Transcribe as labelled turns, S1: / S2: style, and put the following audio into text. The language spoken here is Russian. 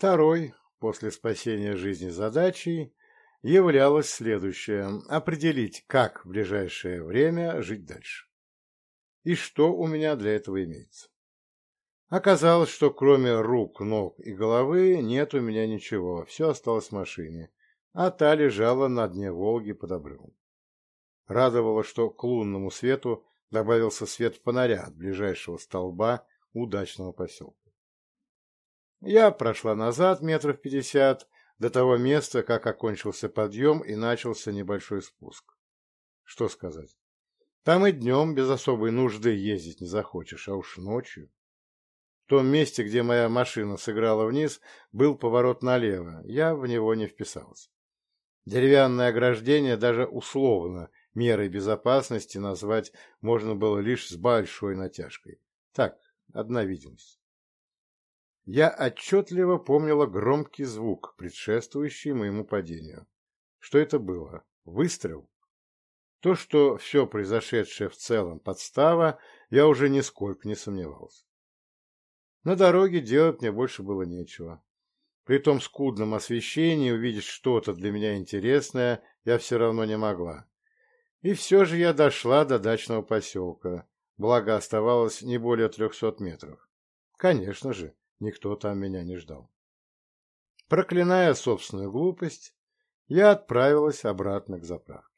S1: Второй, после спасения жизни задачей, являлось следующее – определить, как в ближайшее время жить дальше. И что у меня для этого имеется. Оказалось, что кроме рук, ног и головы нет у меня ничего, все осталось в машине, а та лежала на дне Волги под обрывом. Радовало, что к лунному свету добавился свет фонаря от ближайшего столба удачного поселка. Я прошла назад метров пятьдесят до того места, как окончился подъем и начался небольшой спуск. Что сказать? Там и днем без особой нужды ездить не захочешь, а уж ночью. В том месте, где моя машина сыграла вниз, был поворот налево, я в него не вписался. Деревянное ограждение даже условно мерой безопасности назвать можно было лишь с большой натяжкой. Так, одна видимость. Я отчетливо помнила громкий звук, предшествующий моему падению. Что это было? Выстрел? То, что все произошедшее в целом подстава, я уже нисколько не сомневался. На дороге делать мне больше было нечего. При том скудном освещении увидеть что-то для меня интересное я все равно не могла. И все же я дошла до дачного поселка, благо оставалось не более трехсот метров. Конечно же, Никто там меня не ждал. Проклиная собственную глупость, я отправилась обратно к заправке.